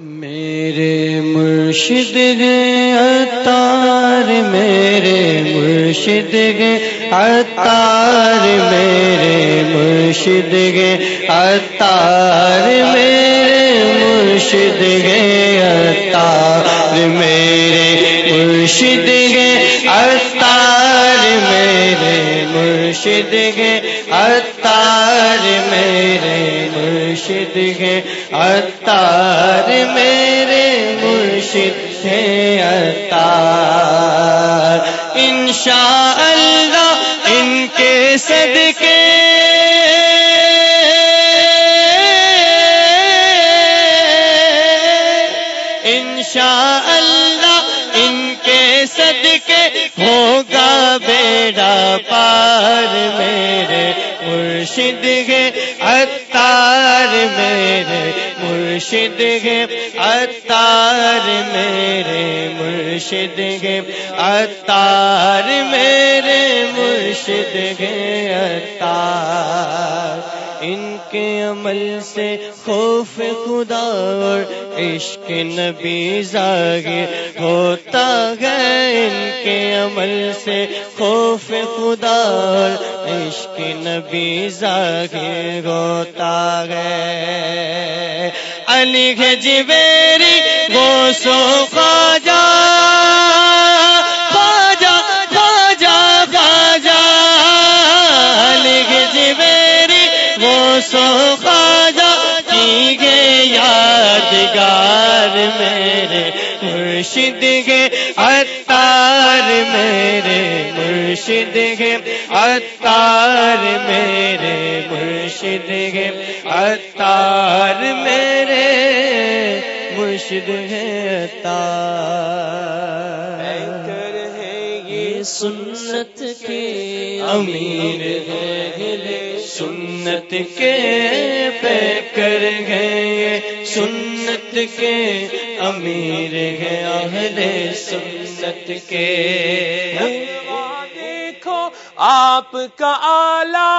میرے مرشد گے اتار میرے مرشد گے اتار میرے مرشد گے اتار میرے مرشد گے اتار میرے مرشد گے مرشد گے اتار میرے مرشد گے اتار میرے مرشد ہے اتار انشاء اللہ ان کے صدقے۔ انشاء صدقے ہوگا بیڑا پار میرے مرشد گے اتار میرے مرشد گے اتار میرے مرشد گے اتار میرے مرشد گے اتار ان کے عمل سے خوف خدا اور عشق نبی ظاہر ہوتا ہے ان کے عمل سے خوف خدا اور عشق نبی ظاہر ہوتا ہے علی جبیری وہ سو سو خواجہ کی گے یادگار میرے، مرشد گے اتار میرے، مرشد گے اتار میرے، مرشد گے اتار میرے، مرشد ہے اتار سنت کے امیر ہے سنت کے پیکر گئے۔ سنت کے امیر ہے اہل سنت کے۔ دیکھو آپ کا آلہ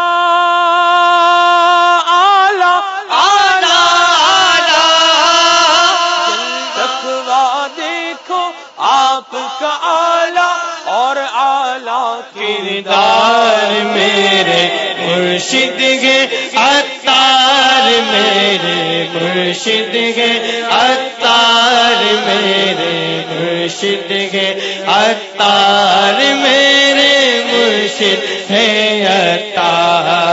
آپ کا آلہ کردار میرے مرشد گے اتار میرے مرشد گے اتار میرے مرشد گے اتار میرے مرشد ہے اتار